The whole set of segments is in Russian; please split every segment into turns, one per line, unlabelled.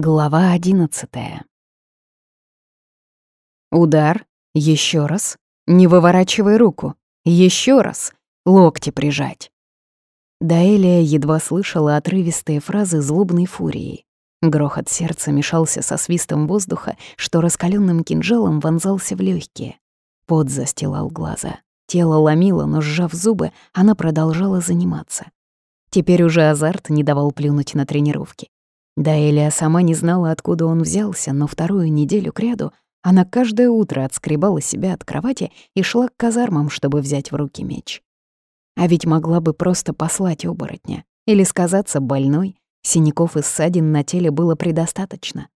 Глава одиннадцатая. Удар. Еще раз. Не выворачивай руку. Еще раз. Локти прижать. Даэлия едва слышала отрывистые фразы злобной фурии. Грохот сердца мешался со свистом воздуха, что раскаленным кинжалом вонзался в легкие. Пот застилал глаза. Тело ломило, но, сжав зубы, она продолжала заниматься. Теперь уже азарт не давал плюнуть на тренировки. Да Элия сама не знала, откуда он взялся, но вторую неделю кряду она каждое утро отскребала себя от кровати и шла к казармам, чтобы взять в руки меч. А ведь могла бы просто послать оборотня или сказаться больной, синяков и ссадин на теле было предостаточно.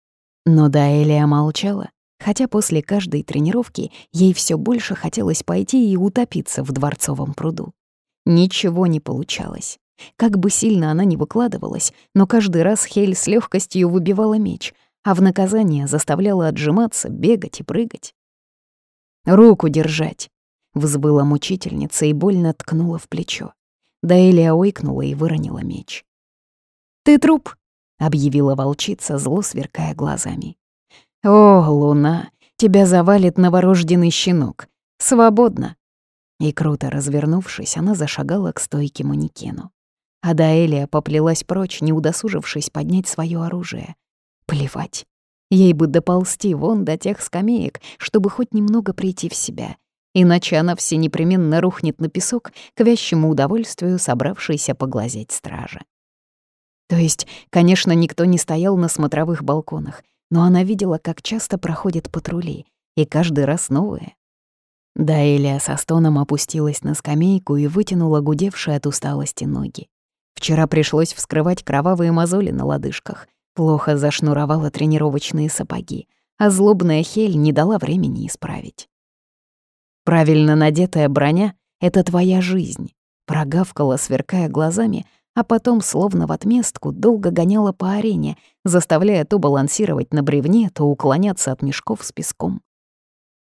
Но Даэлия молчала, хотя после каждой тренировки ей все больше хотелось пойти и утопиться в дворцовом пруду. Ничего не получалось. Как бы сильно она ни выкладывалась, но каждый раз Хель с легкостью выбивала меч, а в наказание заставляла отжиматься, бегать и прыгать. «Руку держать!» — взвыла мучительница и больно ткнула в плечо. Даэлия ойкнула и выронила меч. «Ты труп!» — объявила волчица, зло сверкая глазами. «О, луна, тебя завалит новорожденный щенок! Свободно!» И круто развернувшись, она зашагала к стойке манекену. А поплелась прочь, не удосужившись поднять свое оружие. Плевать. Ей бы доползти вон до тех скамеек, чтобы хоть немного прийти в себя. Иначе она все непременно рухнет на песок к вящему удовольствию собравшейся поглазеть стражи. То есть, конечно, никто не стоял на смотровых балконах, но она видела, как часто проходят патрули, и каждый раз новые. Даэлия со стоном опустилась на скамейку и вытянула гудевшие от усталости ноги. Вчера пришлось вскрывать кровавые мозоли на лодыжках. Плохо зашнуровала тренировочные сапоги, а злобная Хель не дала времени исправить. «Правильно надетая броня — это твоя жизнь», — прогавкала, сверкая глазами, а потом, словно в отместку, долго гоняла по арене, заставляя то балансировать на бревне, то уклоняться от мешков с песком.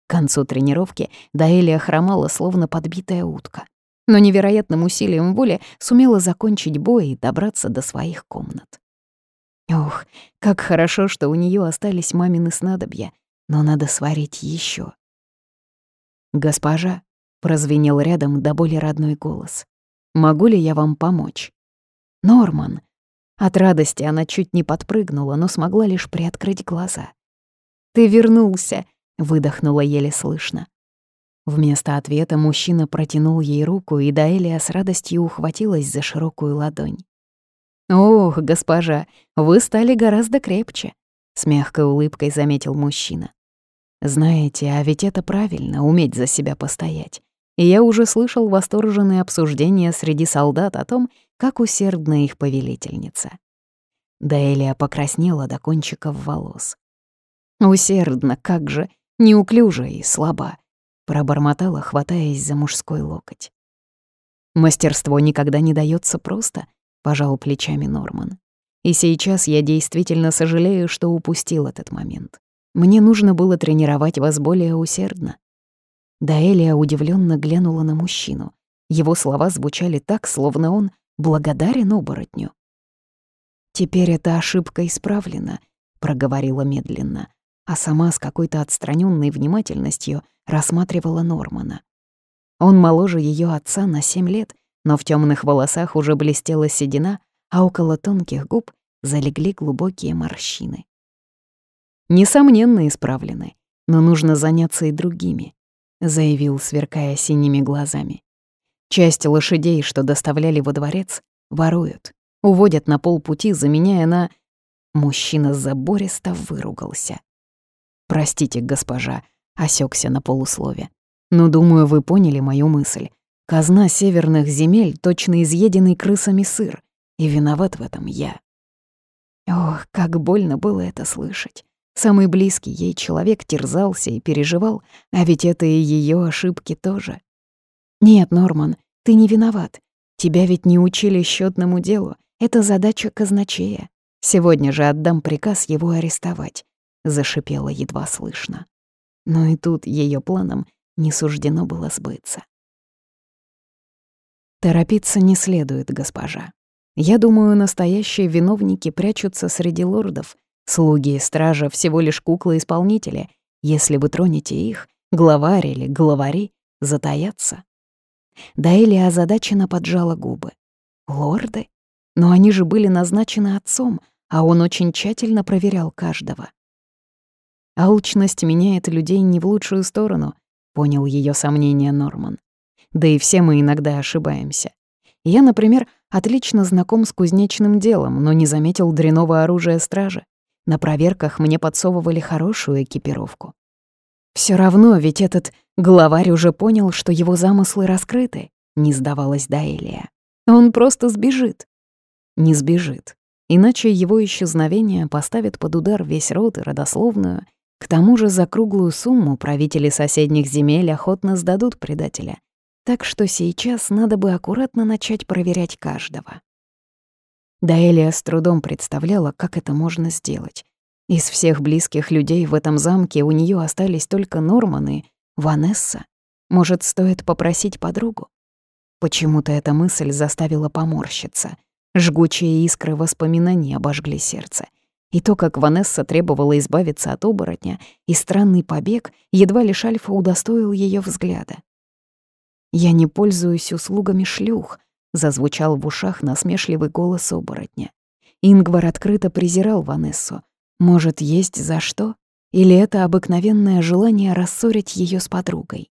К концу тренировки Даэлия хромала, словно подбитая утка но невероятным усилием воли сумела закончить бой и добраться до своих комнат. Ох, как хорошо, что у нее остались мамины снадобья, но надо сварить еще. «Госпожа», — прозвенел рядом до боли родной голос, — «могу ли я вам помочь?» «Норман». От радости она чуть не подпрыгнула, но смогла лишь приоткрыть глаза. «Ты вернулся», — выдохнула еле слышно. Вместо ответа мужчина протянул ей руку, и Даэлия с радостью ухватилась за широкую ладонь. «Ох, госпожа, вы стали гораздо крепче», — с мягкой улыбкой заметил мужчина. «Знаете, а ведь это правильно — уметь за себя постоять. И я уже слышал восторженные обсуждения среди солдат о том, как усердна их повелительница». Даэлия покраснела до кончиков волос. «Усердно, как же, неуклюже и слаба пробормотала, хватаясь за мужской локоть. «Мастерство никогда не дается просто», — пожал плечами Норман. «И сейчас я действительно сожалею, что упустил этот момент. Мне нужно было тренировать вас более усердно». Даэлия удивленно глянула на мужчину. Его слова звучали так, словно он благодарен оборотню. «Теперь эта ошибка исправлена», — проговорила медленно, а сама с какой-то отстраненной внимательностью — рассматривала Нормана. Он моложе ее отца на семь лет, но в темных волосах уже блестела седина, а около тонких губ залегли глубокие морщины. «Несомненно исправлены, но нужно заняться и другими», — заявил, сверкая синими глазами. «Часть лошадей, что доставляли во дворец, воруют, уводят на полпути, заменяя на...» Мужчина забористо выругался. «Простите, госпожа, осекся на полуслове. Но думаю, вы поняли мою мысль. Казна северных земель — точно изъеденный крысами сыр, и виноват в этом я. Ох, как больно было это слышать. Самый близкий ей человек терзался и переживал, а ведь это и ее ошибки тоже. Нет, Норман, ты не виноват. Тебя ведь не учили счетному делу. Это задача казначея. Сегодня же отдам приказ его арестовать, зашипела едва слышно. Но и тут ее планам не суждено было сбыться. Торопиться не следует, госпожа. Я думаю, настоящие виновники прячутся среди лордов, Слуги и стража всего лишь куклы-исполнители. Если вы тронете их, главарь или главари затаятся. Даэли озадаченно поджала губы. Лорды? Но они же были назначены отцом, а он очень тщательно проверял каждого. Алчность меняет людей не в лучшую сторону, понял ее сомнение Норман. Да и все мы иногда ошибаемся. Я, например, отлично знаком с кузнечным делом, но не заметил дряного оружия стражи. На проверках мне подсовывали хорошую экипировку. Все равно, ведь этот главарь уже понял, что его замыслы раскрыты, не сдавалась Даэлия. Он просто сбежит. Не сбежит. Иначе его исчезновение поставит под удар весь род и родословную. К тому же за круглую сумму правители соседних земель охотно сдадут предателя. Так что сейчас надо бы аккуратно начать проверять каждого. Даэлия с трудом представляла, как это можно сделать. Из всех близких людей в этом замке у нее остались только Норман и Ванесса. Может, стоит попросить подругу? Почему-то эта мысль заставила поморщиться. Жгучие искры воспоминаний обожгли сердце. И то, как Ванесса требовала избавиться от оборотня, и странный побег, едва лишь Альфа удостоил ее взгляда. «Я не пользуюсь услугами шлюх», зазвучал в ушах насмешливый голос оборотня. Ингвар открыто презирал Ванессу. Может, есть за что? Или это обыкновенное желание рассорить ее с подругой?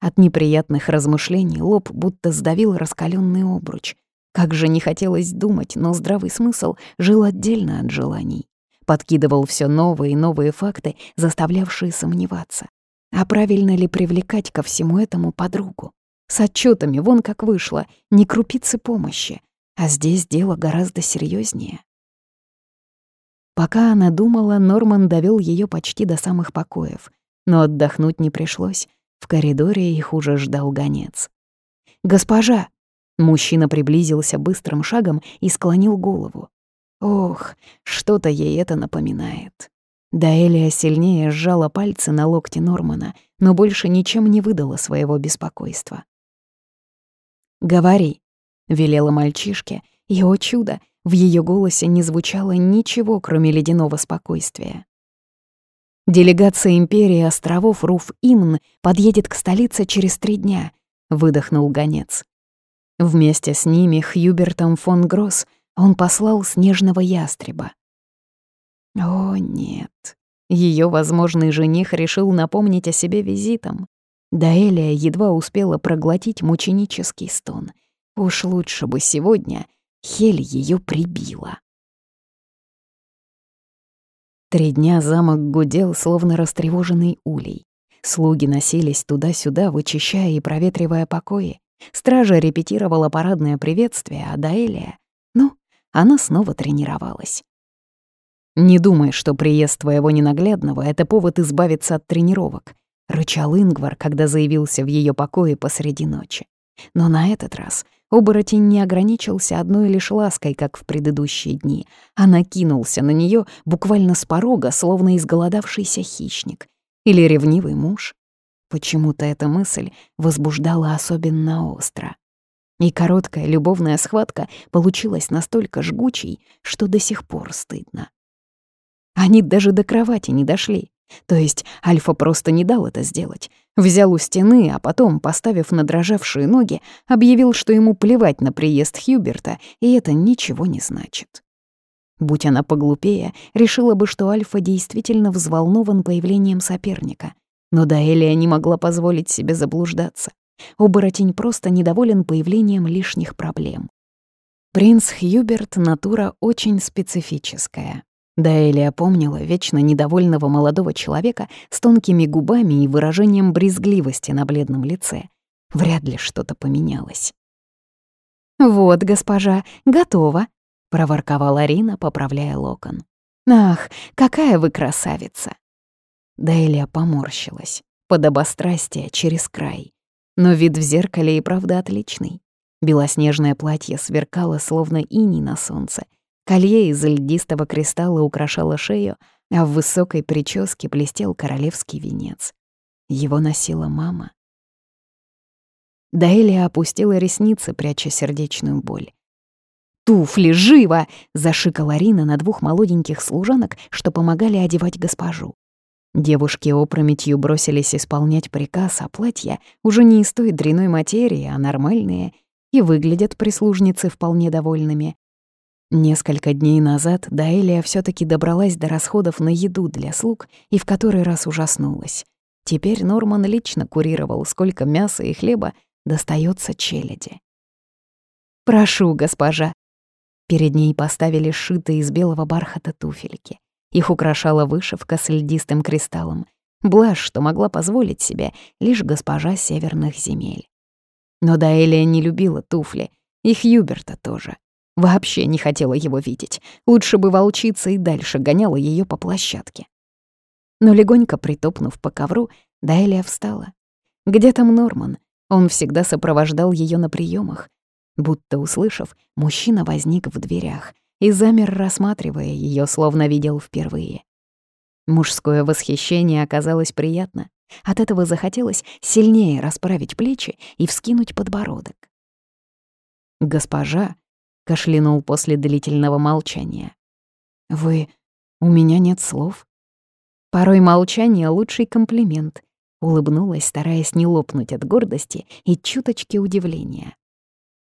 От неприятных размышлений лоб будто сдавил раскаленный обруч. Как же не хотелось думать, но здравый смысл жил отдельно от желаний. Подкидывал все новые и новые факты, заставлявшие сомневаться. А правильно ли привлекать ко всему этому подругу? С отчетами вон как вышло, не крупицы помощи. А здесь дело гораздо серьезнее. Пока она думала, Норман довел ее почти до самых покоев. Но отдохнуть не пришлось. В коридоре их уже ждал гонец. «Госпожа!» Мужчина приблизился быстрым шагом и склонил голову. Ох, что-то ей это напоминает. Даэлия сильнее сжала пальцы на локте Нормана, но больше ничем не выдала своего беспокойства. «Говори», — велела мальчишке, и, о чудо, в ее голосе не звучало ничего, кроме ледяного спокойствия. «Делегация Империи островов Руф-Имн подъедет к столице через три дня», — выдохнул гонец. Вместе с ними Хьюбертом фон Гросс он послал снежного ястреба. О, нет. Ее возможный жених решил напомнить о себе визитом. Даэлия едва успела проглотить мученический стон. Уж лучше бы сегодня Хель ее прибила. Три дня замок гудел, словно растревоженный улей. Слуги носились туда-сюда, вычищая и проветривая покои. Стража репетировала парадное приветствие, а Даэлия... Ну, она снова тренировалась. «Не думай, что приезд твоего ненаглядного — это повод избавиться от тренировок», — рычал Ингвар, когда заявился в ее покое посреди ночи. Но на этот раз оборотень не ограничился одной лишь лаской, как в предыдущие дни, а накинулся на нее буквально с порога, словно изголодавшийся хищник. Или ревнивый муж. Почему-то эта мысль возбуждала особенно остро. И короткая любовная схватка получилась настолько жгучей, что до сих пор стыдно. Они даже до кровати не дошли. То есть Альфа просто не дал это сделать. Взял у стены, а потом, поставив на дрожавшие ноги, объявил, что ему плевать на приезд Хьюберта, и это ничего не значит. Будь она поглупее, решила бы, что Альфа действительно взволнован появлением соперника. Но Даэлия не могла позволить себе заблуждаться. Оборотень просто недоволен появлением лишних проблем. Принц Хьюберт — натура очень специфическая. Даэлия помнила вечно недовольного молодого человека с тонкими губами и выражением брезгливости на бледном лице. Вряд ли что-то поменялось. «Вот, госпожа, готова», — проворковала Арина, поправляя локон. «Ах, какая вы красавица!» Даэлия поморщилась, подобострастие через край. Но вид в зеркале и правда отличный. Белоснежное платье сверкало, словно иней на солнце, Колье из льдистого кристалла украшало шею, а в высокой прическе блестел королевский венец. Его носила мама. Даэлия опустила ресницы, пряча сердечную боль. туфли, живо!» — зашикала Рина на двух молоденьких служанок, что помогали одевать госпожу. Девушки опрометью бросились исполнять приказ, а платья уже не из той дряной материи, а нормальные, и выглядят прислужницы вполне довольными. Несколько дней назад Даэлия все таки добралась до расходов на еду для слуг и в который раз ужаснулась. Теперь Норман лично курировал, сколько мяса и хлеба достается челяди. «Прошу, госпожа». Перед ней поставили сшитые из белого бархата туфельки. Их украшала вышивка с льдистым кристаллом. Блажь, что могла позволить себе лишь госпожа северных земель. Но Даэлия не любила туфли, и Хьюберта тоже. Вообще не хотела его видеть. Лучше бы волчица и дальше гоняла ее по площадке. Но легонько притопнув по ковру, Дайлия встала. Где там Норман? Он всегда сопровождал ее на приемах. Будто услышав, мужчина возник в дверях и замер, рассматривая ее, словно видел впервые. Мужское восхищение оказалось приятно. От этого захотелось сильнее расправить плечи и вскинуть подбородок. «Госпожа», — кашлянул после длительного молчания. «Вы... у меня нет слов». Порой молчание — лучший комплимент. Улыбнулась, стараясь не лопнуть от гордости и чуточки удивления.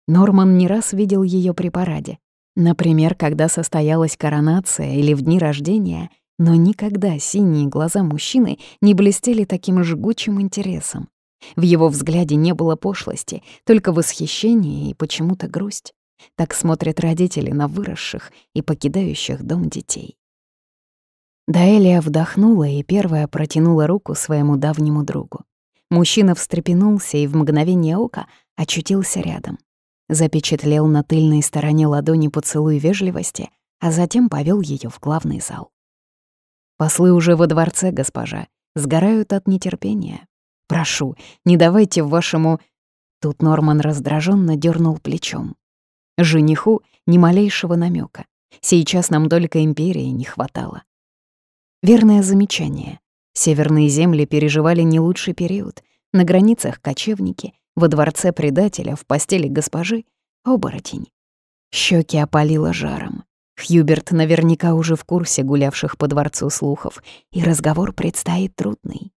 Норман не раз видел ее при параде. Например, когда состоялась коронация или в дни рождения, но никогда синие глаза мужчины не блестели таким жгучим интересом. В его взгляде не было пошлости, только восхищение и почему-то грусть. Так смотрят родители на выросших и покидающих дом детей. Даэлия вдохнула и первая протянула руку своему давнему другу. Мужчина встрепенулся и в мгновение ока очутился рядом. Запечатлел на тыльной стороне ладони поцелуй вежливости, а затем повел ее в главный зал. «Послы уже во дворце, госпожа, сгорают от нетерпения. Прошу, не давайте вашему...» Тут Норман раздраженно дернул плечом. Жениху ни малейшего намека. Сейчас нам только империи не хватало. Верное замечание. Северные земли переживали не лучший период. На границах кочевники, во дворце предателя, в постели госпожи — оборотень. Щеки опалило жаром. Хьюберт наверняка уже в курсе гулявших по дворцу слухов, и разговор предстоит трудный.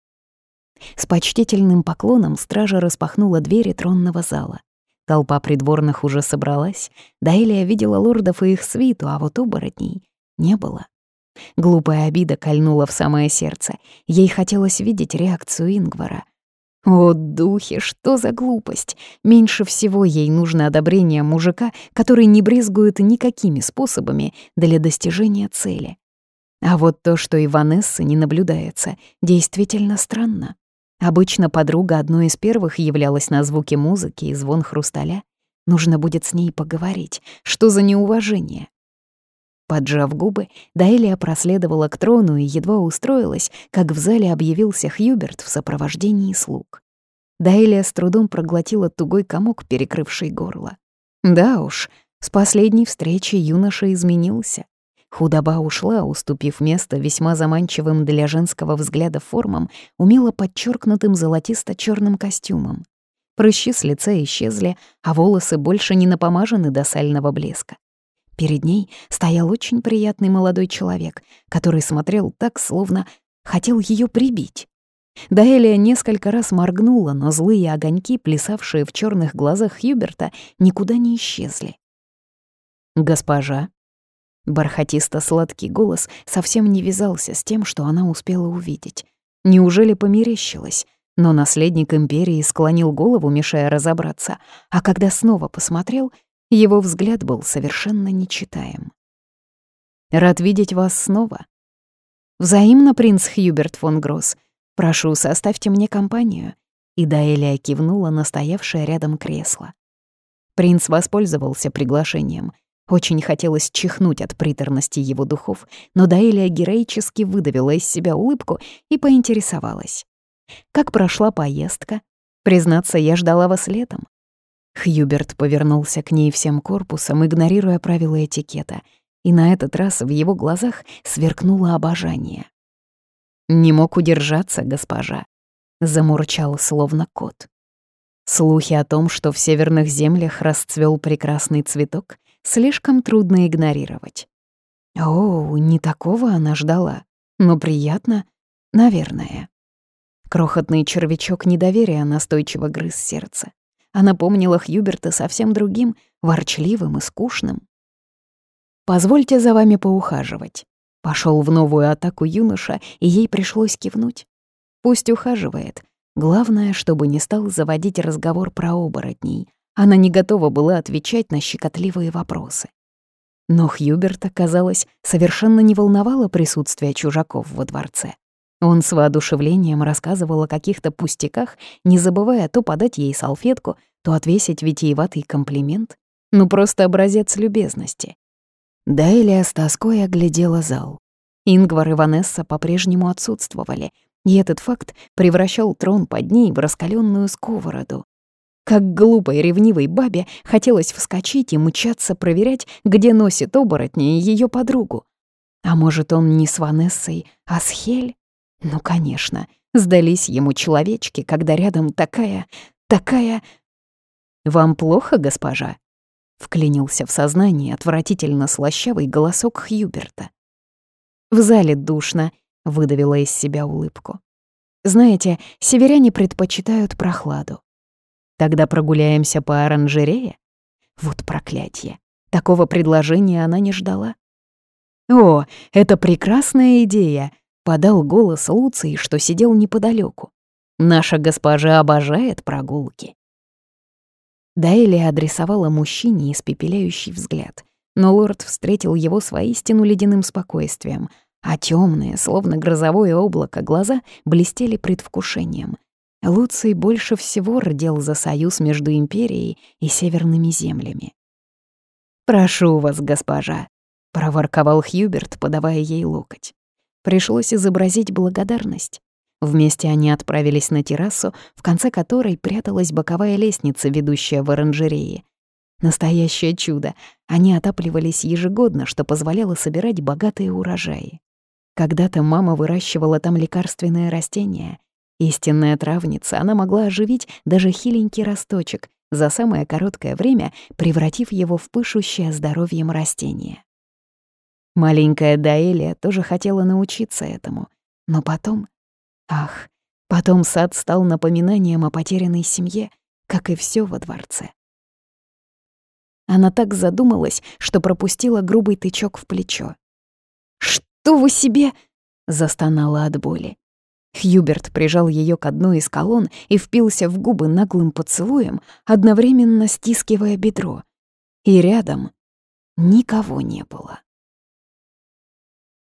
С почтительным поклоном стража распахнула двери тронного зала. Толпа придворных уже собралась, Даэлия видела лордов и их свиту, а вот оборотней не было. Глупая обида кольнула в самое сердце. Ей хотелось видеть реакцию Ингвара. О, духи, что за глупость! Меньше всего ей нужно одобрение мужика, который не брезгует никакими способами для достижения цели. А вот то, что и Ванессы не наблюдается, действительно странно. Обычно подруга одной из первых являлась на звуки музыки и звон хрусталя. Нужно будет с ней поговорить. Что за неуважение? Поджав губы, Даэлия проследовала к трону и едва устроилась, как в зале объявился Хьюберт в сопровождении слуг. Даэлия с трудом проглотила тугой комок, перекрывший горло. Да уж, с последней встречи юноша изменился. Худоба ушла, уступив место весьма заманчивым для женского взгляда формам, умело подчеркнутым золотисто черным костюмом. Прыщи с лица исчезли, а волосы больше не напомажены до сального блеска. Перед ней стоял очень приятный молодой человек, который смотрел так, словно хотел ее прибить. Даэлия несколько раз моргнула, но злые огоньки, плясавшие в черных глазах Хьюберта, никуда не исчезли. «Госпожа», Бархатисто-сладкий голос совсем не вязался с тем, что она успела увидеть. Неужели померещилась? Но наследник империи склонил голову, мешая разобраться, а когда снова посмотрел, его взгляд был совершенно нечитаем. «Рад видеть вас снова». «Взаимно, принц Хьюберт фон Гросс. Прошу, составьте мне компанию». И Даэлия кивнула на стоявшее рядом кресло. Принц воспользовался приглашением — очень хотелось чихнуть от приторности его духов, но Даэлия героически выдавила из себя улыбку и поинтересовалась. «Как прошла поездка? Признаться, я ждала вас летом». Хьюберт повернулся к ней всем корпусом, игнорируя правила этикета, и на этот раз в его глазах сверкнуло обожание. «Не мог удержаться, госпожа», — замурчал словно кот. Слухи о том, что в северных землях расцвел прекрасный цветок, слишком трудно игнорировать. О, не такого она ждала, но приятно, наверное. Крохотный червячок недоверия настойчиво грыз сердце. Она помнила Хьюберта совсем другим, ворчливым и скучным. «Позвольте за вами поухаживать». Пошел в новую атаку юноша, и ей пришлось кивнуть. Пусть ухаживает. Главное, чтобы не стал заводить разговор про оборотней. Она не готова была отвечать на щекотливые вопросы. Но Хьюберта, казалось, совершенно не волновало присутствие чужаков во дворце. Он с воодушевлением рассказывал о каких-то пустяках, не забывая то подать ей салфетку, то отвесить витиеватый комплимент. Ну, просто образец любезности. Дайлия с тоской оглядела зал. Ингвар и Ванесса по-прежнему отсутствовали, и этот факт превращал трон под ней в раскаленную сковороду. Как глупой ревнивой бабе хотелось вскочить и мчаться проверять, где носит оборотня и ее подругу. А может, он не с Ванессой, а с Хель? Ну, конечно, сдались ему человечки, когда рядом такая, такая... «Вам плохо, госпожа?» — вклинился в сознание отвратительно слащавый голосок Хьюберта. «В зале душно», — выдавила из себя улыбку. «Знаете, северяне предпочитают прохладу. Тогда прогуляемся по оранжерее?» Вот проклятие. Такого предложения она не ждала. «О, это прекрасная идея!» подал голос Луций, что сидел неподалеку. «Наша госпожа обожает прогулки». Дайлия адресовала мужчине испепеляющий взгляд, но лорд встретил его воистину ледяным спокойствием, а темные, словно грозовое облако, глаза блестели предвкушением. Луций больше всего родил за союз между Империей и северными землями. «Прошу вас, госпожа», — проворковал Хьюберт, подавая ей локоть. Пришлось изобразить благодарность. Вместе они отправились на террасу, в конце которой пряталась боковая лестница, ведущая в оранжереи. Настоящее чудо. Они отапливались ежегодно, что позволяло собирать богатые урожаи. Когда-то мама выращивала там лекарственные растения. Истинная травница, она могла оживить даже хиленький росточек, за самое короткое время превратив его в пышущее здоровьем растение. Маленькая Даэлия тоже хотела научиться этому. Но потом... Ах, потом сад стал напоминанием о потерянной семье, как и все во дворце. Она так задумалась, что пропустила грубый тычок в плечо. «Что вы себе?» — застонала от боли. Хьюберт прижал ее к одной из колонн и впился в губы наглым поцелуем, одновременно стискивая бедро. И рядом никого не было.